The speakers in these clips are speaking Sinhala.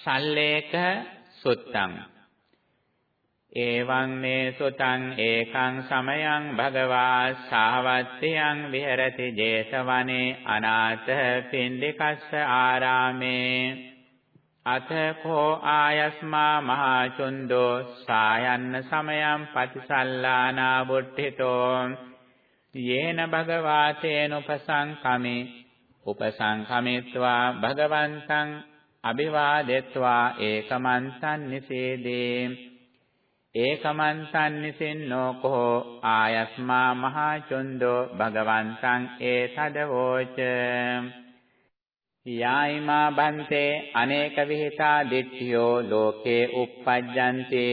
සල්ලේක සුත්තං එවං මේ සුතං ඒකං සමයං භගවා සාවත්තියං විහෙරති 제තවනේ අනාථ පින්ඩිකස්ස ආරාමේ. අතකෝ ආයස්මා මහා චුන්දෝ සායන්න සමයං පතිසල්ලානා බුද්ධිතෝ. යේන භගවා තේන උපසංකමේ උපසංකමිත්වා භගවන්තං අභිවාදෙත්වා ඒකමන්තං නිසේදේ ඒකමන්තන්නිසින්නෝ කෝ ආයස්මා මහා චුන්දෝ භගවන්තං ඒතදවෝච. යායිමා බන්තේ අනේක විහිතා දිට්ඨියෝ ලෝකේ uppajjante.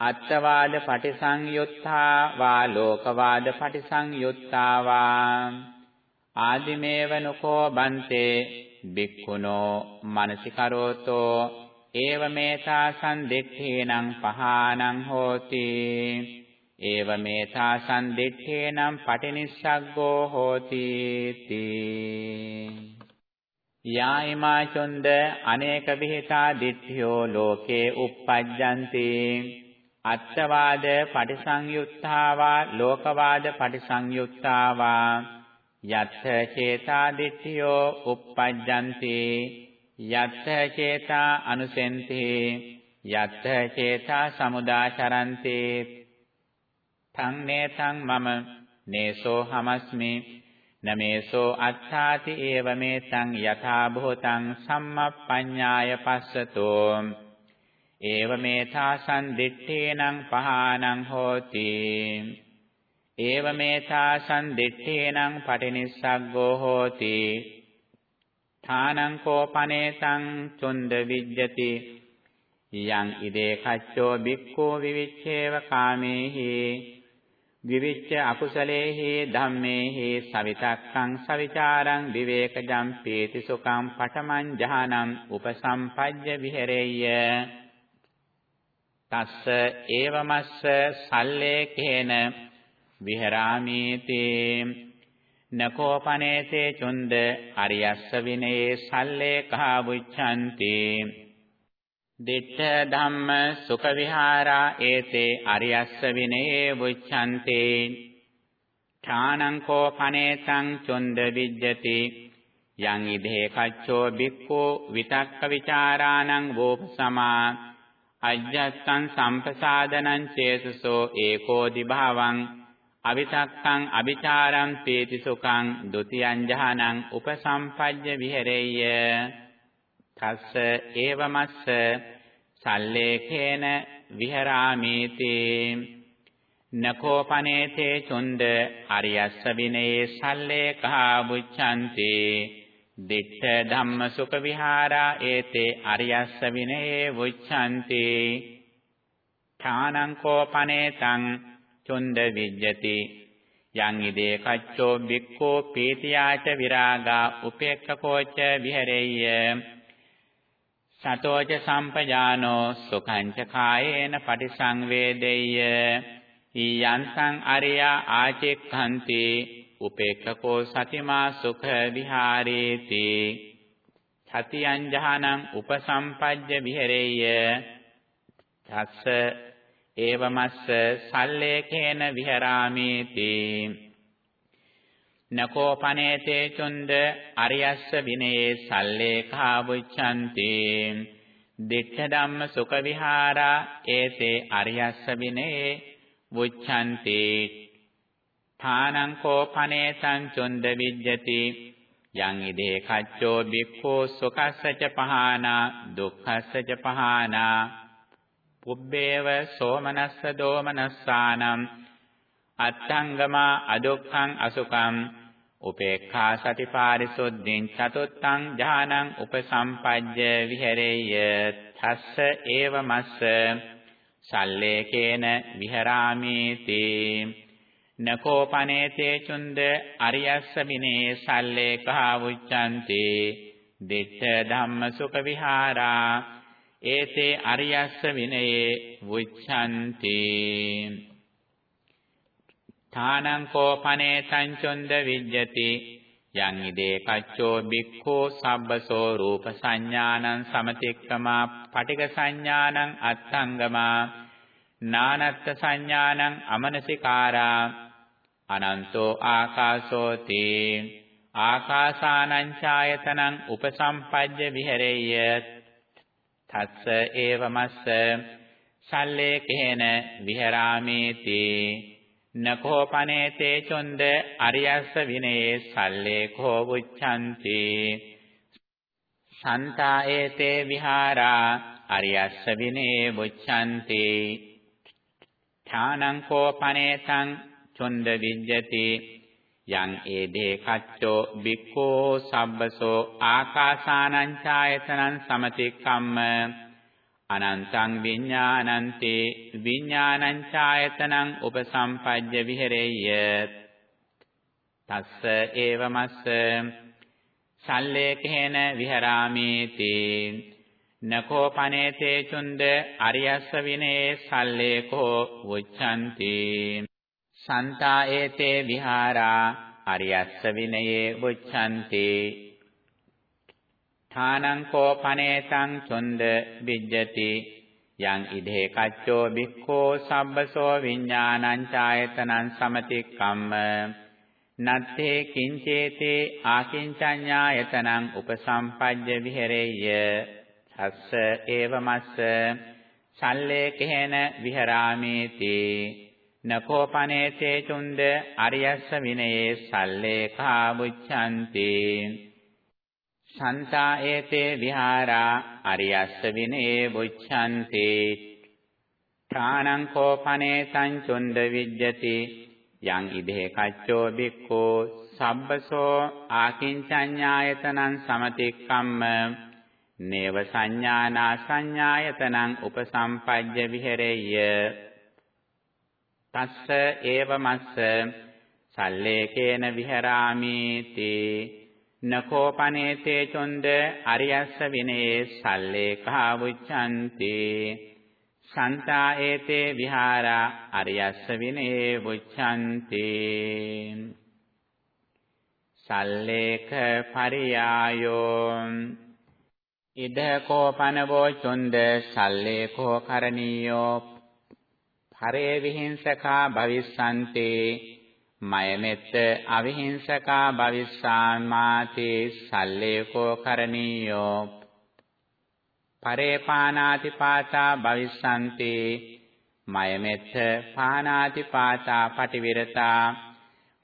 අත්තවාද පටිසංයුත්තා වා ලෝකවාද පටිසංයුත්තා වා. ආදිමේව නුකෝ බන්තේ බික්ඛුනෝ මනසිකරෝතෝ ඒවමේතා සම්දිත්තේනම් පහානං හෝති. ඒවමේතා සම්දිත්තේනම් පටිනිස්සග්ගෝ හෝති තී. යායිමා චොන්ද අනේක විහිතා දිට්ඨියෝ ලෝකේ uppajjanti. අත්තවාද පටිසංයුත්තාවා ලෝකවාද පටිසංයුත්තාවා. යත්ථ චේතා දිට්ඨියෝ uppajjanti යත්ථ චේතා අනුසෙන්ති යත්ථ චේතා සමුදාචරන්ති තං නේතං මම නේසෝ හමස්මි නමේසෝ අත්ථාති ඒව මේතං යථා භූතං සම්මප්පඤ්ඤාය පස්සතෝ. ඒව මේතා සම්දිත්තේනං පහානං හෝති. ඒව මේතා සම්දිත්තේනං පටිනිස්සග්ගෝ හෝති. ථානං කෝපනේතං චුන්ද විජ්ජති. යං ඉදේ කච්චෝ බික්ඛෝ විවිච්ඡේව කාමේහි. විවිච්ඡ අකුසලේහි ධම්මේහි සවිතක්කං සවිචාරං විවේකජම් පීති සුඛං පඨමං ජහනම් උපසම්පජ්ජ විහෙරෙය්‍ය. තස්ස ඒවමස්ස සල්ලේකේන විහෙරාමීති। නකෝපනේසේ චුන්ද අරියස්ස විනේ සල්ලේ කහ බුච්ඡanti දිත්ත ධම්ම සුඛ විහාරා ඒතේ අරියස්ස විනේ බුච්ඡanti ඨානං කෝපනේතං චුන්ද විජ්ජති। යං ඉදේ කච්චෝ බික්ඛෝ විතක්ක ਵਿਚාරාණං වෝපසමා। අජ්ජත්තං සම්පසාදනං චේතසෝ ඒකෝ දිභාවං। අවිතක්කං අபிචාරං පීති සුඛං ဒ ුතියං ජහනං උපසම්පජ්ජ විහෙරෙය්‍ය. තස්ස ඒවමස්ස සල්ලේඛේන විහරාමීති. නකෝපනේතේ චුන්ද අරියස්ස විනේ සල්ලේඛා බුච්ඡanti දිට්ඨ ධම්ම සුඛ විහාරා ඒතේ අරියස්ස විනේ බුච්ඡanti ඨානං කෝපනේතං චුන්ද විජ්ජති. යං ඉදේ කච්චෝ බික්ඛෝ පීතියාච විරාගා උපේක්ඛකෝච විහෙරෙය්‍ය. සතෝච සම්පජානෝ සුඛංච කායේන පටිසංවේදෙය්‍ය. ඊයන්සං අරියා ආචෙක්ඛන්ති උපේක්ඛකෝ සතිමා සුඛ විහාරේති. සතියං ජහනං උපසම්පජ්ජ විහෙරෙය්‍ය. තස්ස ඒවමස්ස සල්ලේකේන විහරාමේති. නකෝපනේතේ චුන්ද අරියස්ස විනේ සල්ලේඛා වුච්ඡanti දිට්ඨ ධම්ම සුඛ විහාරා ඒතේ අරියස්ස විනේ වුච්ඡanti ථානං කෝපනේතං චුන්ද විජ්ජති. යං ඉදේ කච්චෝ බික්ඛෝ සුඛස්සච පහානා දුක්ඛස්සච පහානා. පුබ්බේව සෝමනස්ස දෝමනස්සානම් අත්තංගමා අදුක්ඛං අසුඛං උපේක්ඛා සතිපාරිසුද්ධින් චතුත්තං ඥානං උපසම්පජ්ජ විහෙරෙය්‍ය තස්ස ඒව මස්ස සල්ලේකේන විහරාමේති. නකෝපනේතේ චුන්ද අරියස්ස මිනේ සල්ලේකා උච්ඡන්ති දිට්ඨ ධම්ම සුඛ විහාරා ඒතේ අරියස්ස විනයේ වුච්ඡanti ථානං කෝපනේ සංචොන්ද විජ්ජති යං ඉදේ කච්චෝ බික්ඛෝ සබ්බසෝ රූප සංඥානං සමතික්කමා පටික සංඥානං අත්ංගමා නානත්ත් සංඥානං අමනසිකාරා අනන්තෝ ආකාශෝති ආකාසානං ඡායතනං උපසම්පජ්ජ විහෙරෙය්‍ය තස්ස ඒවමස්ස සල්ලේකේන විහෙරාමේති නකෝපනේතේ චොන්ද අරියස්ස විනේ සල්ලේකෝ උච්ඡන්ති සන්තා ඒතේ විහාරා අරියස්ස විනේ උච්ඡන්ති ඨානං කෝපනේතං චොන්ද විජ්ජති යං ඒදේ කච්චෝ බික්ඛෝ සබ්බසෝ ආකාසානං ඡායතනං සමතික්කම්ම අනන්තං විඥානන්ති විඥානං ඡායතනං උපසම්පජ්ජ විහෙරෙය්‍ය තස්ස ඒවමස්ස සල්ලේකේන විහරාමේති නකෝ පනේතේ චුන්ද අරියස්ස විනේ සල්ලේකෝ උච්ඡන්ති සන්තා ඒතේ විහාරා අරියස්ස විනයේ උච්ඡන්ති ථානං කෝපනේතං චොන්ද විජ්ජති. යං ඉදේ කච්චෝ බික්ඛෝ සබ්බසෝ විඥානං ඡායතනං සමතික්කම්ම. නත්තේ කිංචේතේ ආකින්චඤ්ඤායතනං උපසම්පජ්ජ විහෙරෙය්‍ය. තස්ස ඒවමස්ස. සල්ලේකේන විහරාමේති. නකෝපනේතේ චුන්ද අරියස්ස විනයේ සල්ලේඛා මුච්ඡන්ති සන්තා ඒතේ විහාරා අරියස්ස විනේ මුච්ඡන්ති ඨානං කෝපනේතං චුන්ද විජ්ජති. යං ඉදේ කච්චෝ බික්ඛෝ සබ්බසෝ ආකින්චඤ්ඤායතනං සමතික්කම්ම. නේව සංඥානා සංඥායතනං උපසම්පජ්ජ විහෙරෙය්‍ය. තස්ස ඒවමස්ස සල්ලේකේන විහරාමීති නකෝපනේතේ චොන්ද අරියස්ස විනේ සල්ලේකා වුච්ඡන්ති සන්තා ඒතේ විහාරා අරියස්ස විනේ වුච්ඡන්ති සල්ලේක පරියායෝ ඉද කෝපනවෝ චොන්ද සල්ලේකෝ කරණීයෝ හරේ විහිංසකා භවිස්සන්තේ මයමෙත්ත අවිහිංසකා භවිස්සාමාති සල්ලේකෝ කරණීයෝ. පරේ පානාති පාතා භවිස්සන්තේ. මයමෙත්ත පානාති පාතා පටිවිරතා.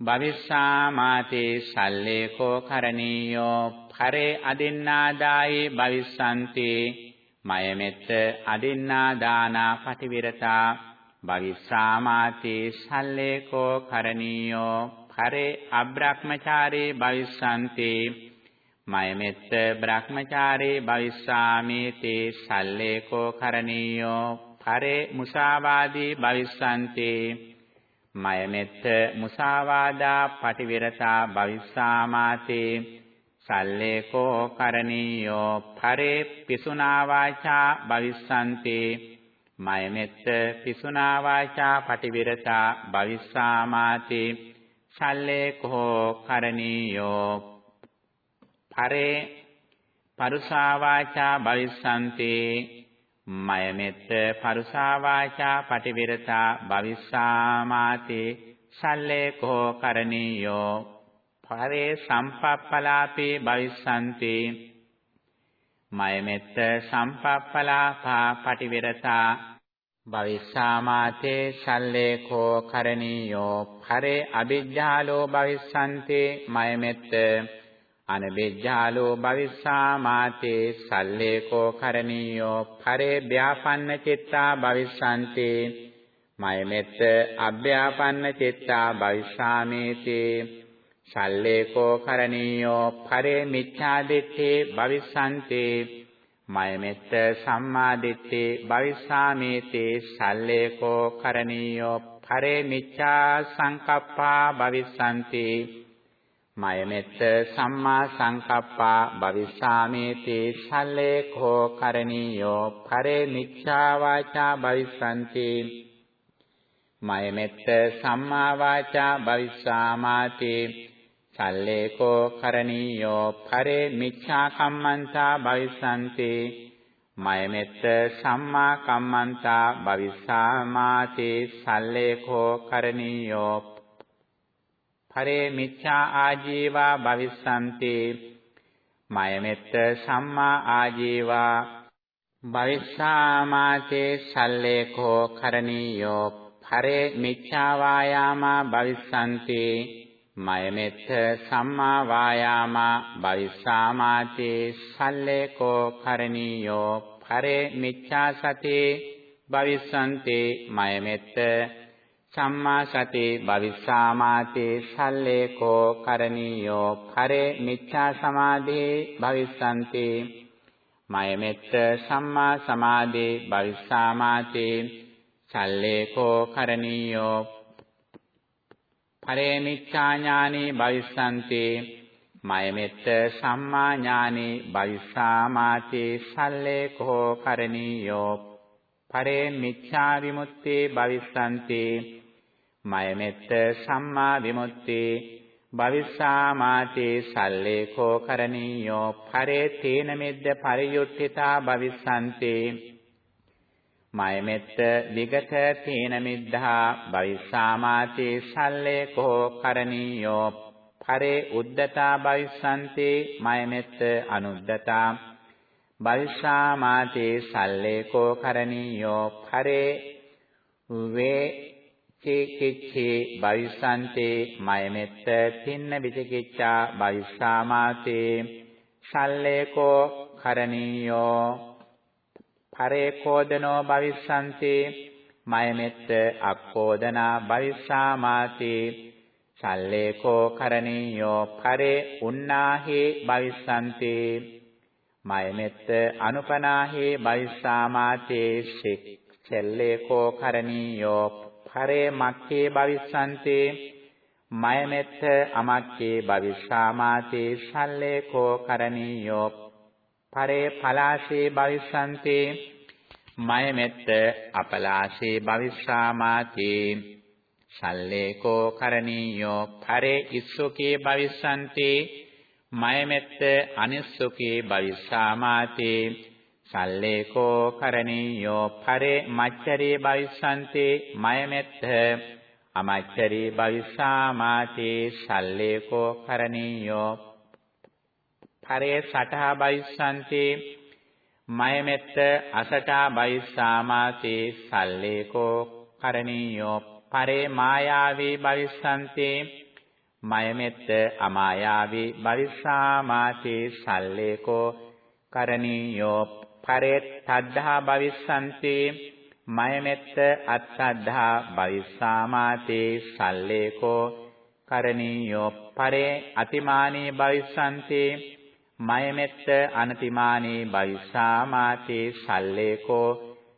භවිස්සාමාති සල්ලේකෝ කරණීයෝ. පරේ අදින්නාදායි භවිස්සන්තේ. මයමෙත්ත අදින්නාදානා පටිවිරතා. භවිස්සාමාති සල්ලේකෝ කරණීයෝ පරේ අබ්‍රහ්මචාරේ භවිස්සන්ති. මයමෙත්ත බ්‍රහ්මචාරේ භවිස්සාමේති සල්ලේකෝ කරණීයෝ පරේ මුසාවාදී භවිස්සන්ති. මයමෙත්ත මුසාවාදා පටිවිරතා භවිස්සාමාති සල්ලේකෝ කරණීයෝ පරේ පිසුනා වාචා භවිස්සන්ති. මයමෙත්ත පිසුනා වාචා පටිවිරතා භවිස්සාමාති. සල්ලේකෝ කරණීයෝ. පරේ පරුසා වාචා භවිස්සන්ති. මයමෙත්ත පරුසා වාචා පටිවිරතා භවිස්සාමාති. සල්ලේකෝ කරණීයෝ. පරේ සම්පප්පලාපේ භවිස්සන්ති. මයමෙත්ත සම්පප්පලාපා පටිවිරතා භවිස්සාමාතේ සල්ලේකෝ කරණීයෝ පරේ අවිජ්ජාලෝ භවිස්සන්තේ මයමෙත්ත අනබෙජ්ජාලෝ භවිස්සාමාතේ සල්ලේකෝ කරණීයෝ පරේ ව්‍යාපන්න චිත්තා භවිස්සන්තේ මයමෙත්ත අභ්‍යාපන්න චිත්තා භවිස්සාමේතේ සල්ලේකෝ කරණීයෝ පරේ මිච්ඡාදිත්තේ භවිස්සන්තේ. මයමෙත්ත සම්මාදිත්තේ භවිස්සාමේතේ. සල්ලේකෝ කරණීයෝ පරේ මිච්ඡා සංකප්පා භවිස්සන්තේ. මයමෙත්ත සම්මා සංකප්පා භවිස්සාමේතේ. සල්ලේකෝ කරණීයෝ පරේ මිච්ඡා වාචා භවිස්සන්තේ. මයමෙත්ත සම්මා වාචා භවිස්සාමාතේ. සල්ලේකෝ කරණීයෝ පරේ මිච්ඡා කම්මන්තා භවිස්සanti මයමෙත්ත සම්මා කම්මන්තා භවිස්සාමාති. සල්ලේකෝ කරණීයෝ පරේ මිච්ඡා ආජීවා භවිස්සanti මයමෙත්ත සම්මා ආජීවා භවිස්සාමාති. සල්ලේකෝ කරණීයෝ පරේ මිච්ඡා වායාමා භවිස්සanti මයමෙත්ත සම්මා වායාමා භවිස්සාමාති සල්ලේකෝ කරණීයෝ පරේ මිච්ඡා සති භවිස්සanti මයමෙත්ත සම්මා සති භවිස්සාමාති සල්ලේකෝ කරණීයෝ පරේ මිච්ඡා සමාධි භවිස්සanti මයමෙත්ත සම්මා සමාධි භවිස්සාමාති සල්ලේකෝ කරණීයෝ පරේමිච්ඡා ඥානෙ භවිස්සanti මයමෙත්ත සම්මා ඥානෙ භවිස්සාමාති සල්ලේකෝ කරණීයෝ. පරේමිච්ඡා විමුක්ති භවිස්සanti මයමෙත්ත සම්මා විමුක්ති භවිස්සාමාති සල්ලේකෝ කරණීයෝ. පරේ තේන මෙද්ද පරියුත්ථිතා භවිස්සanti මයමෙත්ත විගත තීන මිද්ධා භවිස්සාමාති සල්ලේකෝ කරණීයෝ පරේ උද්දතා භවිස්සanti මයමෙත්ත අනුද්දතා භවිස්සාමාති සල්ලේකෝ කරණීයෝ පරේ වේ චිකිච්ඡි භවිස්සanti මයමෙත්ත තින්න විචිකිච්ඡා භවිස්සාමාති සල්ලේකෝ කරණීයෝ පරේකෝදනෝ භවිස්සanti මයමෙත්ත අක්කෝදනා භවිස්සාමාති. සල්ලේකෝ කරණීයෝ පරේ උන්නාහි භවිස්සanti මයමෙත්ත අනුපනාහි භවිස්සාමාති. සෙල්ලේකෝ කරණීයෝ පරේ මක්ඛේ භවිස්සanti මයමෙත්ත අමක්ඛේ භවිස්සාමාති. සල්ලේකෝ කරණීයෝ පරේ පලාශේ භවිස්සanti මයමෙත්ත අපලාශේ භවිස්සාමාති. සල්ලේකෝ කරණීයෝ පරේ ඉස්සුකේ භවිස්සanti මයමෙත්ත අනිස්සුකේ භවිස්සාමාති. සල්ලේකෝ කරණීයෝ පරේ මච්චරේ භවිස්සanti මයමෙත්ත අමච්චරේ භවිස්සාමාති. සල්ලේකෝ කරණීයෝ පරේ සටහා බයිස්සන්ති මයමෙත්ත අසටා බයිස්සාමාති සල්ලේකෝ කරණීයෝ පරේ මායාවී බවිස්සන්ති මයමෙත්ත අමායාවී බවිස්සාමාති සල්ලේකෝ කරණීයෝ පරේ තද්ධා බවිස්සන්ති මයමෙත්ත අත්සද්ධා බවිස්සාමාති සල්ලේකෝ කරණීයෝ පරේ අතිමානී බවිස්සන්ති මයමෙත්ත අනතිමානී බවිස්සාමාති සල්ලේකෝ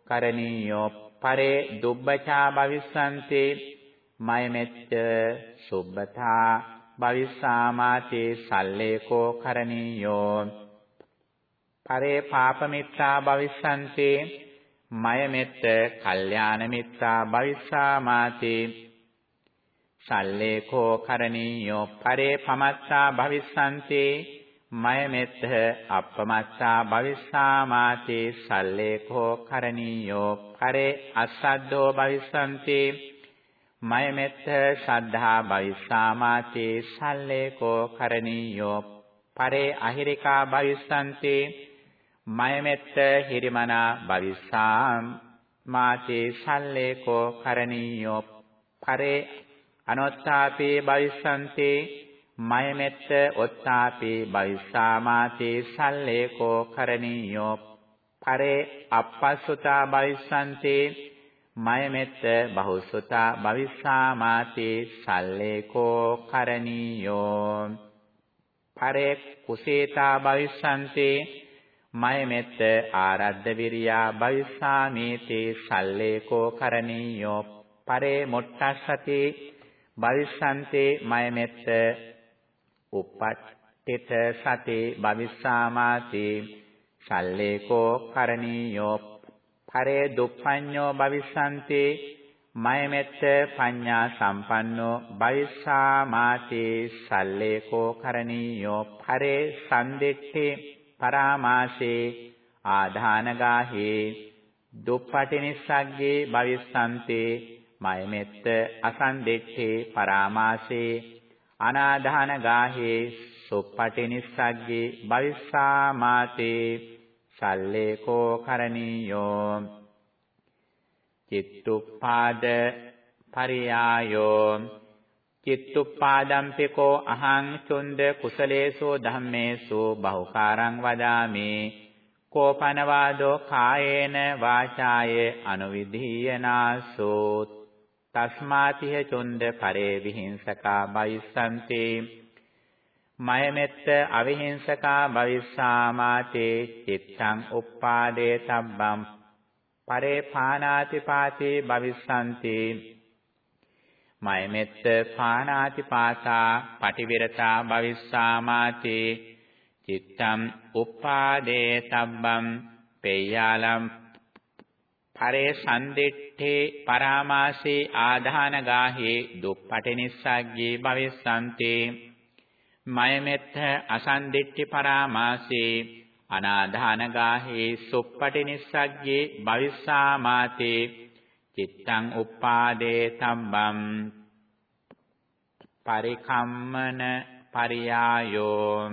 කරණීයෝ පරේ දුබ්බචා භවිස්සanti මයමෙත්ත සුබ්බතා භවිස්සාමාති සල්ලේකෝ කරණීයෝ පරේ පාපමිත්තා භවිස්සanti මයමෙත්ත කල්යාණ මිත්තා භවිස්සාමාති සල්ලේකෝ කරණීයෝ පරේ පමත්තා භවිස්සanti මයමෙත්ත අප්පමත්තා භවිස්සාමාති සල්ලේකෝ කරණීයෝ පරේ අසද්දෝ භවිස්සanti මයමෙත්ත ශ්‍රද්ධා භවිස්සාමාති සල්ලේකෝ කරණීයෝ පරේ අහිරිකා භවිස්සanti මයමෙත්ත හිරිමනා භවිස්සාමාති සල්ලේකෝ කරණීයෝ පරේ අනොත්තාපේ භවිස්සanti මයමෙත්ත ඔත්තාපි බයිස්සාමාති සල්ලේකෝ කරණීයෝ පරේ අපස්සුතා බයිස්සන්ති මයමෙත්ත බහුසුතා බවිස්සාමාති සල්ලේකෝ කරණීයෝ පරේ කුසීතා බවිස්සන්ති මයමෙත්ත ආරද්ධ විරියා බවිස්සාමීති සල්ලේකෝ කරණීයෝ පරේ මොට්ටස්සති බවිස්සන්ති මයමෙත්ත uppatthita sati භවිස්සාමාති. සල්ලේකෝ කරණීයෝ. පරේ දුප්පඤ්ඤෝ භවිස්සanti මයමෙත්ත පඤ්ඤා සම්පන්නෝ බයිස්සාමාතේ සල්ලේකෝ කරණීයෝ. පරේ සම්දෙට්ඨේ පරාමාසේ. ආධානගාහේ. දුප්පටිනිස්සග්ගේ භවිස්සන්තේ. මයමෙත්ත අසන්දෙට්ඨේ පරාමාසේ. අනාධානගාහේ සුප්පටිනිස්සග්ගේ භවිස්සාමාතේ සල්ලේකෝ කරණීයෝ චිත්තුප්පාද පරියායෝ චිත්තුප්පාදම්පිකෝ අහං චුන්ද කුසලේසු ධම්මේසු බහුකාරං වදාමි. කෝපනවාදෝ කායේන වාචාය අනුවිධීයනාසෝ තස්මාතිහ චුන්ද පරේ විහිංසකා බයිස්සන්ති මයමෙත්ත අවිහිංසකා භවිස්සාමාතේ චිත්තං උප්පාදේ තබ්බම් පරේ පානාතිපාතේ භවිස්සන්ති මයමෙත්ත පානාතිපාතා පටිවිරතා භවිස්සාමාතේ චිත්තං උප්පාදේ තබ්බම් පේයාලම් පරේ සම්දිත්තේ පරාමාසේ ආධානගාහේ දුප්පටිනිස්සග්ගේ භවිස්සන්ති. මයමෙත්ත අසන්දිට්ඨි පරාමාසේ අනාධානගාහේ සුප්පටි නිස්සග්ගේ භවිස්සාමාතේ. චිත්තං උප්පාදේ තම්බම් පරිකම්මන පරියායෝ.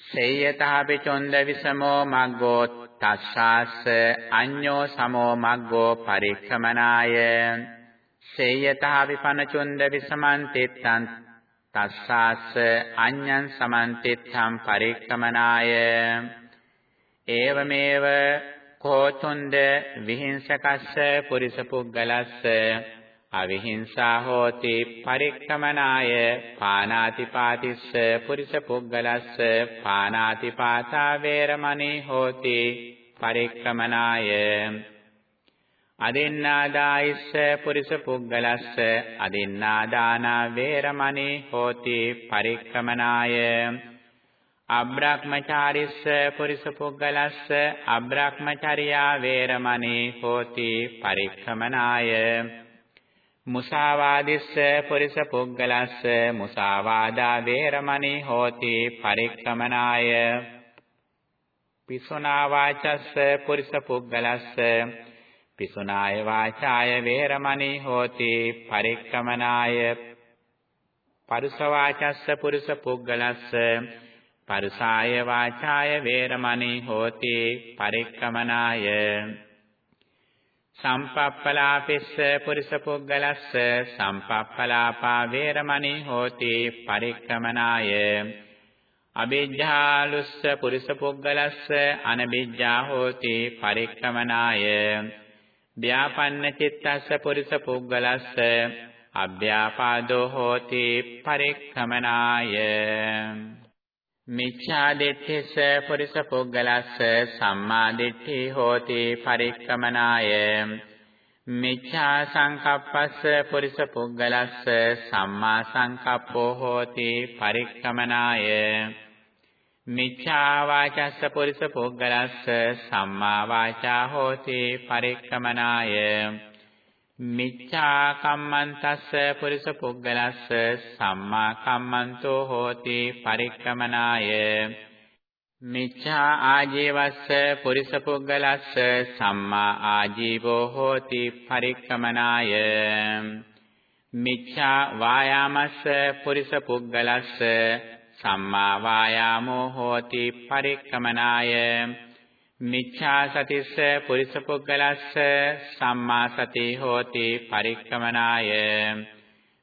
සේයතාපි චොන්ද විසමෝ මග්ගෝ තස්සාස්ස අඤ්ඤෝ සමෝ මග්ගෝ පරික්‍රමනාය සේයතාපි පනචොන්ද විසමන්තිත්තං තස්සාස්ස අඤ්ඤං සමන්තිත්තම් පරික්කමනාය ඒවමේව කෝතුන්ද විහිංසකස්ස පුරිස පුග්ගලස්ස අවිහිංසා හෝති පරික්කමනාය පානාතිපාතිස්ස පුරිස පුග්ගලස්ස පානාතිපාතා වේරමණී හෝති පරික්කමනාය අදින්නාදායිස්ස පුරිස පුග්ගලස්ස අදින්නාදානා වේරමණී හෝති පරික්‍රමනාය. අබ්‍රහ්මචාරිස්ස පුරිස පුග්ගලස්ස අබ්‍රහ්මචර්යා වේරමණී හෝති පරික්‍රමනාය. මුසාවාදිස්ස පුරිස පුග්ගලස්ස මුසාවාදා වේරමණී හෝති පරික්‍රමනාය. පිසුනා වාචස්ස පුරිස පුග්ගලස්ස පිසුනාය වාචාය වේරමණී හෝති පරික්කමනාය පරුස වාචස්ස පුරුෂ පුග්ගලස්ස පරුසාය වාචාය වේරමණී හෝති පරික්කමනාය සම්පප්පලාපෙස්ස පුරුෂ පුග්ගලස්ස සම්පප්පලාපා වේරමණී හෝති පරික්කමනාය අබිජ්ජාලුස්ස පුරුෂ පුග්ගලස්ස අනබිජ්ජා හෝති පරික්කමනාය ව්‍යාපන්න චිත්තස්ස පුරිස පුග්ගලස්ස අභ්‍යාපාදෝ හෝති පරික්ඛමනාය මිච්ඡා දිට්ඨිස පුරිස පුග්ගලස්ස සම්මා දිට්ඨි හෝති පරික්ඛමනාය මිච්ඡා සංකප්පස්ස පුරිස පුග්ගලස්ස සම්මා සංකප්පෝ හෝති පරික්ඛමනාය මිච්ඡා වාචස්ස පුරිස පුග්ගලස්ස සම්මා වාචා හෝති පරික්කමනාය. මිච්ඡා කම්මන්තස්ස පුරිස පුග්ගලස්ස සම්මා කම්මන්තෝ හෝති පරික්කමනාය මිච්ඡා ආජීවස්ස පුරිස පුග්ගලස්ස සම්මා ආජීවෝ හෝති පරික්කමනාය මිච්ඡා වායාමස්ස පුරිස පුග්ගලස්ස සම්මා වායාමෝ හෝති පරික්කමනාය මිච්ඡා සතිස්ස පුරිස පුග්ගලස්ස සම්මා සති හෝති පරික්කමනාය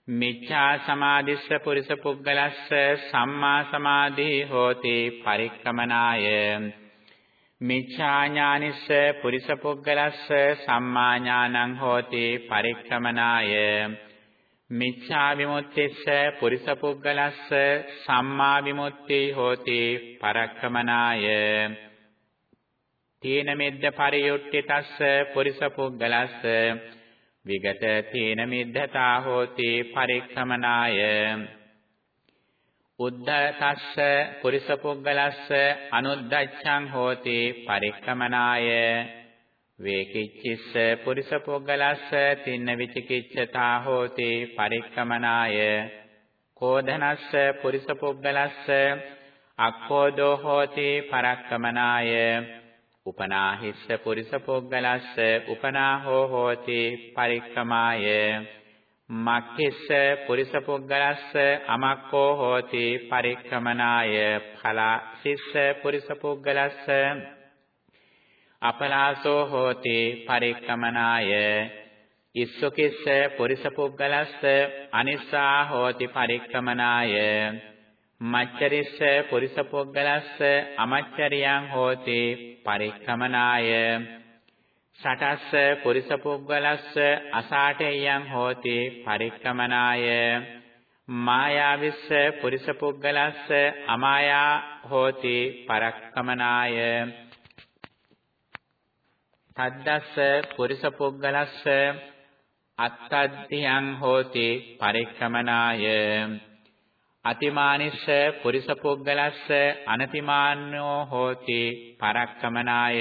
මිච්ඡා සමාධිස්ස පුරිස පුග්ගලස්ස සම්මා සමාධි හෝති පරික්කමනාය මිච්ඡා ඥානිස්ස පුරිස පුග්ගලස්ස සම්මා ඥානං හෝති පරික්කමනාය මිච්ඡා විමුක්තිස්ස පුරිස පුග්ගලස්ස සම්මා විමුක්ති හෝති පරක්කමනාය තීන මිද්ද පරියුට්ඨිතස්ස පුරිස පුග්ගලස්ස විගත තීන මිද්දතා හෝති පරික්කමනාය උද්ධතස්ස පුරිස පුග්ගලස්ස අනුද්දච්ඡං හෝති පරික්කමනාය වේකිච්චිස්ස පුරිස පුද්ගලස්ස තින්න විචිකිච්ඡතා හෝති පරික්කමනාය කෝධනස්ස පුරිස පුද්ගලස්ස අක්ඛෝදෝ හෝති පරක්කමනාය උපනාහිස්ස පුරිස පුද්ගලස්ස උපනාහෝ හෝති පරික්කමාය මක්ඛිස්ස පුරිස පුද්ගලස්ස අමක්ඛෝ හෝති පරික්කමනාය ඵලසිස්ස පුරිස පුද්ගලස්ස අපලාසෝ හෝති පරික්කමනාය ඉස්සුකිස්ස පුරිස පුද්ගලස්ස අනිස්සා හෝති පරික්කමනාය මච්චරිස්ස පුරිස පුද්ගලස්ස අමච්චරියං හෝති පරික්කමනාය සටස්ස පුරිස පුද්ගලස්ස අසාටේයං හෝති පරික්කමනාය මායාවිස්ස පුරිස පුද්ගලස්ස අමායා හෝති පරක්කමනාය තද්දස්ස පුරිස පුද්ගලස්ස අත්තද්ධියං හෝති පරික්කමනාය අතිමානිස්ස පුරිස පුද්ගලස්ස අනතිමාන්නෝ හෝති පරක්කමනාය.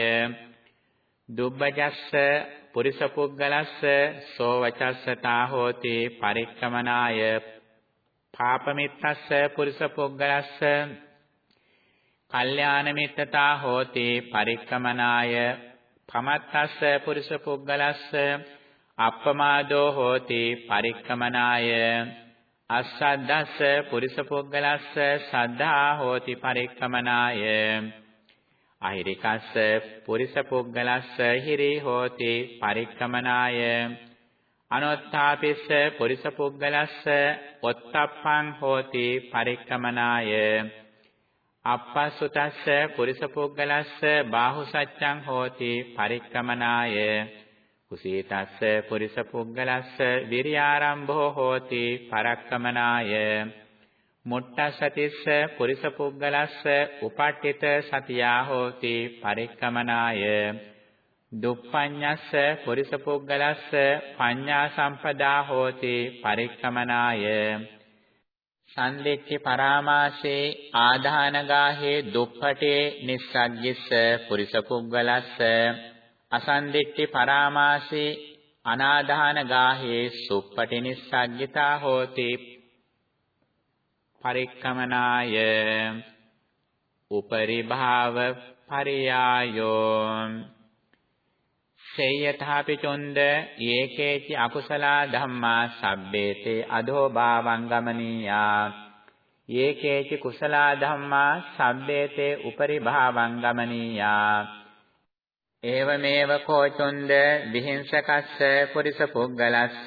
දුබ්බජස්ස පුරිස පුද්ගලස්ස සෝවචස්සතා හෝති පරික්කමනාය. පාපමිත්තස්ස පුරිස පුද්ගලස්ස කල්යාණ මිත්තතා හෝති පරික්කමනාය. පමත්තස්ස පුරිස පුද්ගලස්ස අප්පමාදෝ හෝති පරික්කමනාය. අස්සද්දස්ස පුරිස පුද්ගලස්ස සද්ධා හෝති පරික්කමනාය. අහිරිකස්ස පුරිස පුද්ගලස්ස හිරි හෝති පරික්කමනාය. අනොත්ථාපිස්ස පුරිස පුද්ගලස්ස ඔත්තප්පං හෝති පරික්කමනාය. අපස්සුතස්ස පුරිස පුද්ගලස්ස බාහුසච්ඡං හෝති පරික්කමනාය. කුසීතස්ස පුරිස පුද්ගලස්ස විරියාරම්භෝ හෝති පරක්කමනාය. මුට්ටසතිස්ස පුරිස පුද්ගලස්ස උපට්ඨිත සතියා හෝති පරික්කමනාය. දුප්පඤ්ඤස්ස පුරිස පුද්ගලස්ස පඤ්ඤා සම්පදා හෝති පරික්කමනාය. සන්දිච්චි පරාමාසේ ආදානගාහේ දුප්පටේ නිස්සග්ගිස්ස පුරිස පුද්ගලස්ස අසන්දිච්චි පරාමාසේ අනාදානගාහේ සුප්පටි නිස්සග්ගිතා හෝති. පරික්කමනාය. උපරි භාව පරියායෝ. සේයථාපි චොන්ද ඒකේචි අකුසලා ධම්මා සබ්බේතේ අධෝ භාවං ගමනීයා. ඒකේචි කුසලා ධම්මා සබ්බේතේ උපරි භාවං ගමනීයා. ඒවමේව කෝචොන්ද විහිංසකස්ස පුරිස පුග්ගලස්ස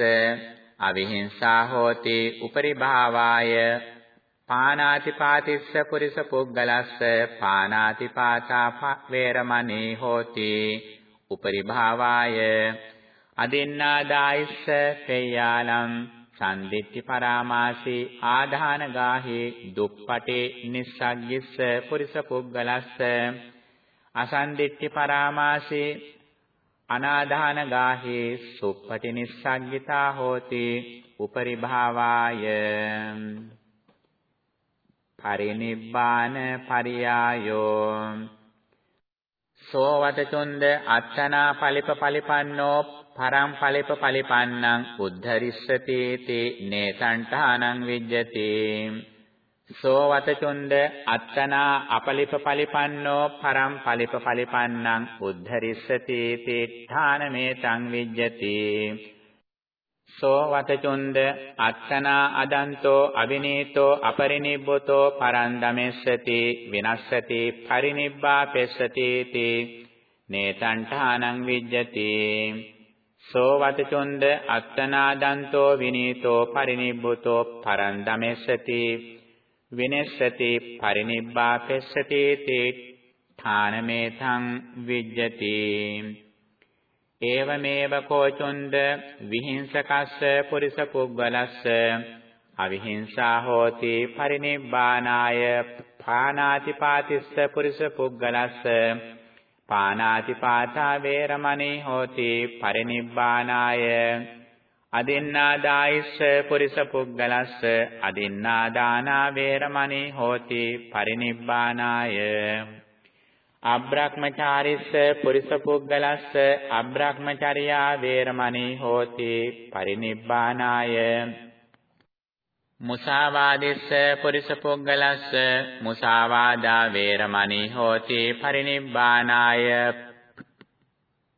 අවිහිංසා හෝති උපරි භාවාය පානාතිපාතිස්ස පුරිස පුග්ගලස්ස පානාතිපාතා වේරමණී හෝති උපරි භාවාය අදින්නාදායිස්ස පේයාලම් සම්දිත්‍ති පරාමාසී ආධානගාහි දුප්පටේ නිස්සග්ගිස්ස පුරිස පුග්ගලස්ස අසන්දිත්‍ති පරාමාසී අනාධානගාහි සුප්පටි නිස්සග්ගිතා හෝති උපරි භාවාය පරිනිබ්බාන පරියායෝ. සෝවත චුන්ද අත්තනා පලිප පලිපන්නෝ පරම් පලිප පලිපන්නං උද්ධරිස්සති තේ නේතණ්ඨානං විජ්ජති. සෝවත චුන්ද අත්තනා අපලිප පලිපන්නෝ පරම් පලිප පලිපන්නං උද්ධරිස්සති තේ ඨානමේතං විජ්ජති. සෝ වතචුන්ද අත්තනා අදන්තෝ අවිනීතෝ අපරිනිබ්බතෝ පරන්දමෙස්සති විනස්සති පරිනිබ්බා පෙස්සති තී නේතණ්ඨානං විජ්ජති. සෝ වතචුන්ද අත්තනා දන්තෝ විනීතෝ පරිනිබ්බතෝ පරන්දමෙස්සති විනස්සති පරිනිබ්බා පෙස්සති තී ඨානමේතං විජ්ජති ඒවමේව කෝචුන්ද විහිංසකස්ස පුරිස පුග්ගලස්ස අවිහිංසා හෝති පරිනිබ්බානාය පානාතිපාතිස්ස පුරිස පුග්ගලස්ස පානාතිපාතා වේරමණී හෝති පරිනිබ්බානාය අදින්නාදායිස්ස පුරිස පුග්ගලස්ස අදින්නාදානා වේරමණී හෝති පරිනිබ්බානාය. අබ්‍රහ්මචාරිස්ස පුරිස පුද්ගලස්ස අබ්‍රහ්මචර්යා වේරමණී හෝති පරිනිබ්බානාය. මුසාවාදිස්ස පුරිස පුද්ගලස්ස මුසාවාදා වේරමණී හෝති පරිනිබ්බානාය.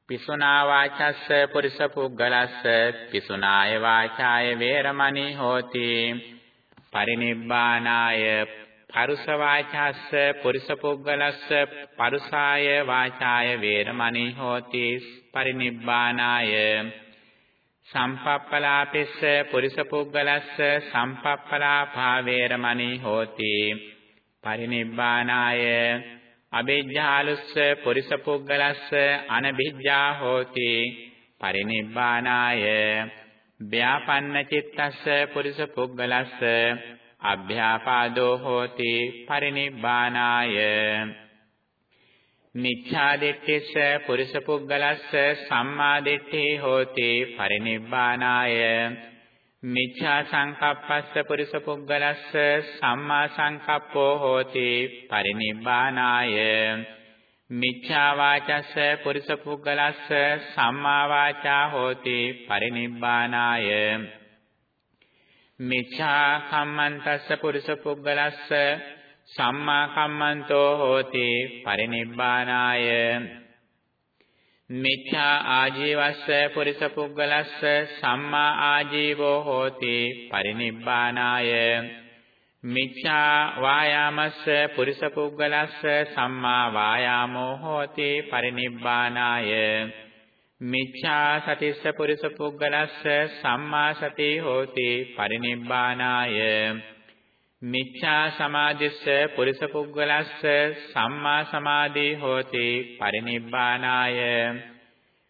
පිසුනා වාචස්ස පුරිස පුද්ගලස්ස පිසුනාය වාචාය වේරමණී හෝති. පරිනිබ්බානාය පරුස වාචස්ස පුරිස පුද්ගලස්ස පරුසාය වාචාය වේරමණී හෝති. පරිනිබ්බානාය සම්පප්පලාපෙස්ස පුරිස පුද්ගලස්ස සම්පප්පලාපා වේරමණී හෝති. පරිනිබ්බානාය අබිජ්ජාලුස්ස පුරිස පුද්ගලස්ස අනබිජ්ජා හෝති පරිනිබ්බානාය. ව්‍යාපන්න චිත්තස්ස පුරිස පුද්ගලස්ස අභ්‍යාපාදෝ හෝති පරිනිබ්බානාය. මිච්ඡා දිට්ඨිස්ස පුරිස පුද්ගලස්ස සම්මා දිට්ඨි හෝති පරිනිබ්බානාය. මිච්ඡා සංකප්පස්ස පුරිස පුද්ගලස්ස සම්මා සංකප්පෝ හෝති පරිනිබ්බානාය. මිච්ඡා වාචස්ස පුරිස පුද්ගලස්ස සම්මා වාචා හෝති පරිනිබ්බානාය. මිච්ඡා කම්මන්තස්ස පුරිස පුද්ගලස්ස සම්මා කම්මන්තෝ හෝති පරිනිබ්බානාය. මිච්ඡා ආජීවස්ස පුරිස පුද්ගලස්ස සම්මා ආජීවෝ හෝති පරිනිබ්බානාය. මිච්ඡා වායාමස්ස පුරිස පුද්ගලස්ස සම්මා වායාමෝ හෝති පරිනිබ්බානාය. මිච්ඡා සතිස්ස පුරිස පුද්ගලස්ස සම්මා සති හෝති පරිනිබ්බානාය. මිච්ඡා සමාධිස්ස පුරිස පුද්ගලස්ස සම්මා සමාධි හෝති පරිනිබ්බානාය.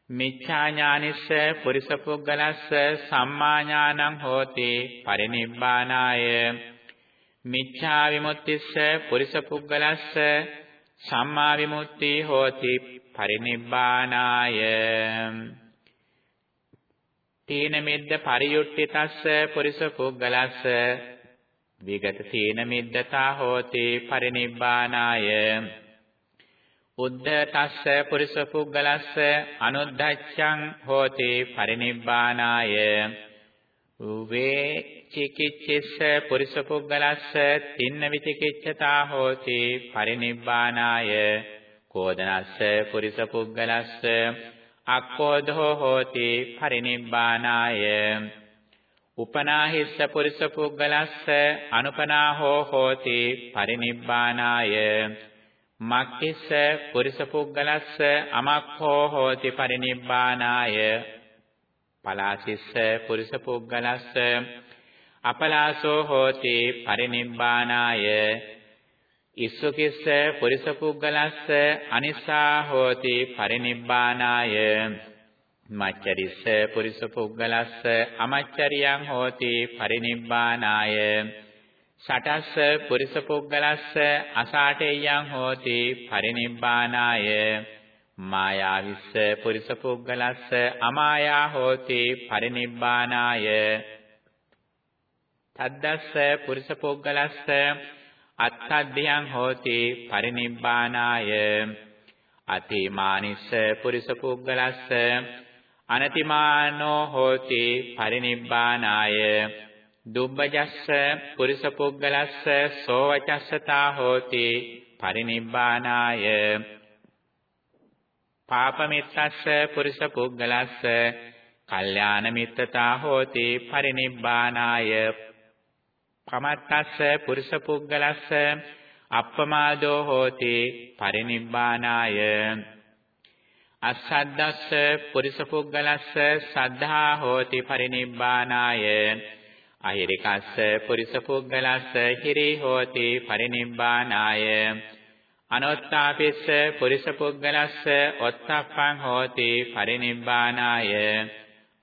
මිච්ඡා ඥානිස්ස පුරිස පුද්ගලස්ස සම්මා ඥානං හෝති පරිනිබ්බානාය. මිච්ඡා විමුක්තිස්ස පුරිස පුද්ගලස්ස සම්මා විමුක්ති හෝති පරිනිබ්බානාය. තීන මිද්ද පරියුට්ඨිතස්ස පුරිස පුද්ගලස්ස විගත තීන මිද්දතා හෝති පරිනිබ්බානාය. උද්ධතස්ස පුරිස පුද්ගලස්ස අනුද්ධච්ඡං හෝති පරිනිබ්බානාය. වේ චිකිච්ඡස්ස පුරිස පුද්ගලස්ස තින්න විචිකිච්ඡතා හෝති පරිනිබ්බානාය. කෝදනස්ස පුරිස පුද්ගලස්ස අක්කෝධෝ හෝති පරිනිබ්බානාය. උපනාහිස්ස පුරිස පුද්ගලස්ස අනුපනාහෝ හෝති පරිනිබ්බානාය. මක්ඛිස්ස පුරිස පුද්ගලස්ස අමක්ඛෝ හෝති පරිනිබ්බානාය. පලාසිස්ස පුරිස පුද්ගලස්ස අපලාසෝ හෝති පරිනිබ්බානාය. ඉස්සුකිස්ස පුරිස පුද්ගලස්ස අනිසා හෝති පරිනිබ්බානාය. මච්චරිස්ස පුරිස පුද්ගලස්ස අමච්චරියං හෝති පරිනිබ්බානාය. සටස්ස පුරිස පුද්ගලස්ස අසාටේයං හෝති පරිනිබ්බානාය. මායාවිස්ස පුරිස පුද්ගලස්ස අමායා හෝති පරිනිබ්බානාය. තද්දස්ස පුරිස පුද්ගලස්ස අත්තද්ධියං හෝති පරිනිබ්බානාය. අතිමානිස්ස පුරිස පුද්ගලස්ස අනතිමානෝ හෝති පරිනිබ්බානාය. දුබ්බජස්ස පුරිස පුද්ගලස්ස සෝවචස්සතා හෝති පරිනිබ්බානාය. පාපමිත්තස්ස පුරිස පුද්ගලස්ස කල්යාණ මිත්තතා හෝති පරිනිබ්බානාය. පමත්තස්ස පුරුෂ පුද්ගලස්ස අප්පමාදෝ හෝති පරිනිබ්බානාය. අස්සද්දස්ස පුරිස පුද්ගලස්ස සද්ධා හෝති පරිනිබ්බානාය. අහිරිකස්ස පුරිස පුද්ගලස්ස හිරි හෝති පරිනිබ්බානාය. අනොත්තාපිස්ස පුරිස පුද්ගලස්ස ඔත්තප්පං හෝති පරිනිබ්බානාය.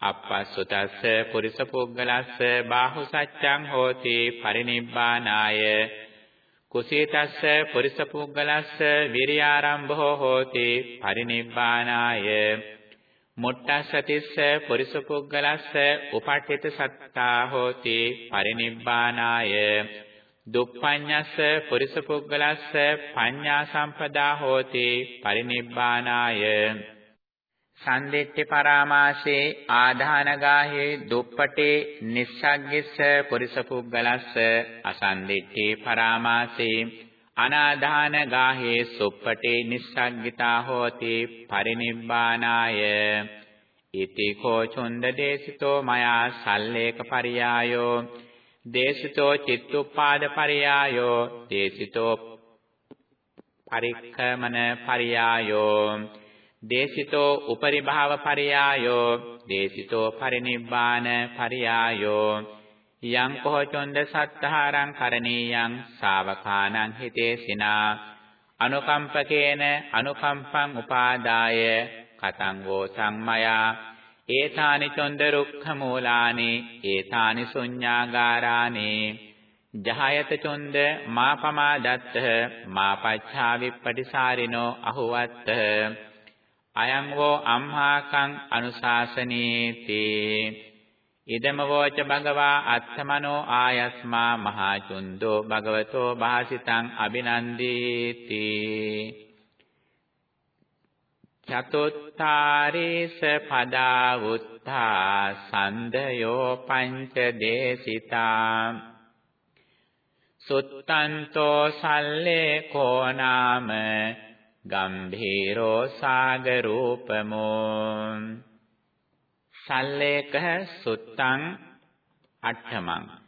අපස්සුතස්ස පුරිස පුද්ගලස්ස බාහු සත්‍යං හෝති පරිනිබ්බානාය. කුසීතස්ස පුරිස පුද්ගලස්ස විරියාරම්භෝ හෝති පරිනිබ්බානාය. මුට්ටස්සතිස්ස පුරිස පුද්ගලස්ස උපට්ඨිත සත්තා හෝති පරිනිබ්බානාය. දුප්පඤ්ඤස්ස පුරිස පුද්ගලස්ස පඤ්ඤා සම්පදා හෝති පරිනිබ්බානාය. සන්දෙට්ටි පරාමාසේ ආධානගාහේ දුප්පටේ නිස්සග්ගිස්ස පුරිස පුද්ගලස්ස අසන්දෙට්ටි පරාමාසේ අනාධාන ගාහේ සුප්පටේ නිස්සග්ගිතා හෝති පරිනිබ්බානාය. ඉති කෝ චුන්ද දේශිතෝ මයා සල්ලේක පරියායෝ. දේශිතෝ චිත්තුප්පාද පරියායෝ. දේශිතෝ පරික්කමන පරියායෝ. දේශිතෝ උපරිභාව පරියායෝ දේශිතෝ පරිනිබ්බාන පරියායෝ. යං කොහොචොන්ද සත්තාරං කරණීයං ශාවකානං හිතේසිනා. අනුකම්පකේන අනුකම්පං උපාදාය කතං වෝ සංමයා ඒතානි චොන්ද රුක්ඛ මූලානි ඒතානි ශුඤ්ඤාගාරානි. ජහයත චොන්ද මා පමාදත්ත මා පච්ඡා විප්පටිසාරිනෝ අහුවත්ත අයං වෝ අම්හාකං අනුශාසනීති. ඉදම වෝච භගවා අත්තමනෝ ආයස්මා මහා චුන්දෝ භගවතෝ භාසිතං අබිනන්දීති චතුත්ථාරේස පදා උත්ථා සන්දයෝ පංච දේශිතා සුත්තන්තෝ සල්ලේ කෝ නාම ගම්භීරෝ සාගරූපමෝ. සල්ලේක සුත්තං අට්ඨමං.